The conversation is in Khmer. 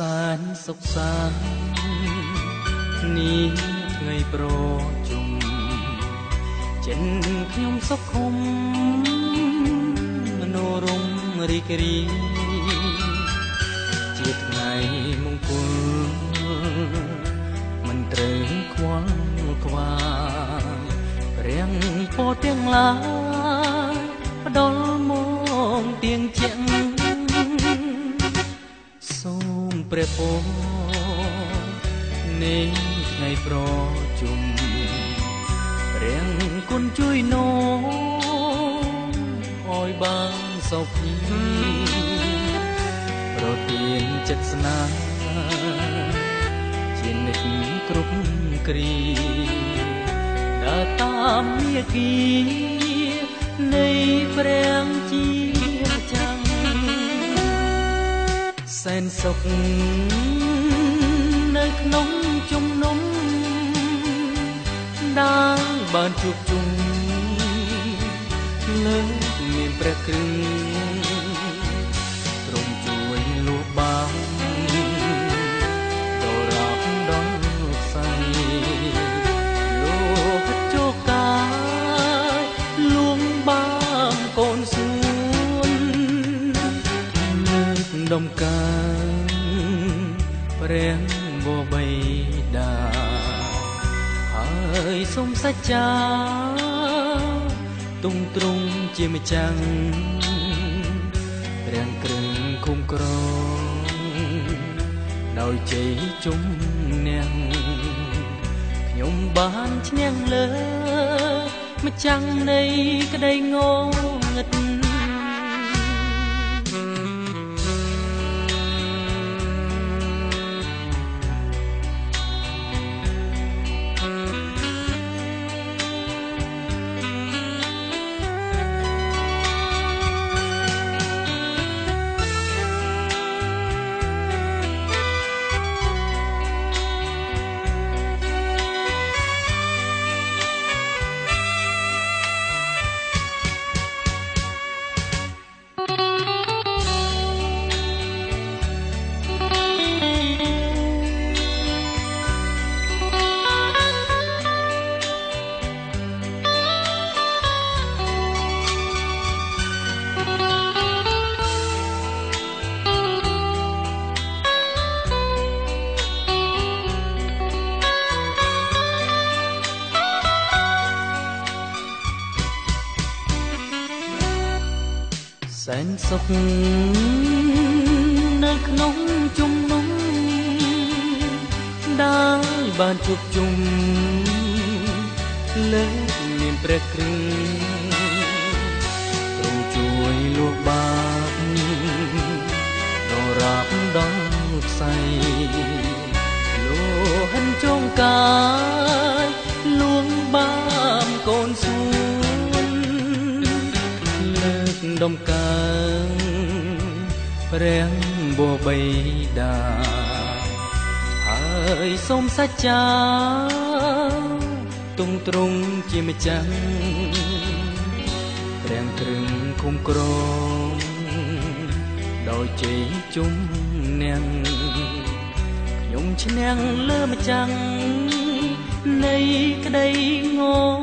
សានសុខសាននេះថ្ងៃប្រជុំចិនខ្ញុំសុខខំមនោរមរីករាយជាថ្ងៃមង្គលមិនត្រូវខ្វល់ខ្វាព្រះពោទាំងឡាយផ្ដល់ ព្រះពរនៃថ្ងៃប្រជុំព្រះគុណជួយនោមអោយបានសុខប្រទានចិត្តស្នាជានិច្ចគ្រប់គ្រីដើរតាមមាគីនៃព្រះជា សែនសុខនៅក្នុងជំនុំដែលបានជួបជុំលើមានព្រះគ្រីទ្ដំកើងព្រះបបៃតាហើយសូមសច្ចាទុំទ្រង់ជាម្ចាំងព្រះគ្រឿងគុំក្រងដោយជ័យជុំនាងខ្ញុំបានឈ្នះលើម្ចាំងនៃក្តីងងឹត សែនសុខនៅក្នុងជំនុំដែលបានជួបជុំលើមានព្រះគ្រីទ្រង់ជួយលួសបាបដរាបដល់ផ្សៃលោហិនចងកាយលួងបាមកូនសួនលើកដំកើង ព្រះបបៃតាហើយសូមសច្ចាទុំទ្រង់ជាម្ចាំងព្រះគ្រឿងគុំក្រងដោយជ័យជុំនាងខ្ញុំឈ្នះលើម្ចាំងនៃក្តីងង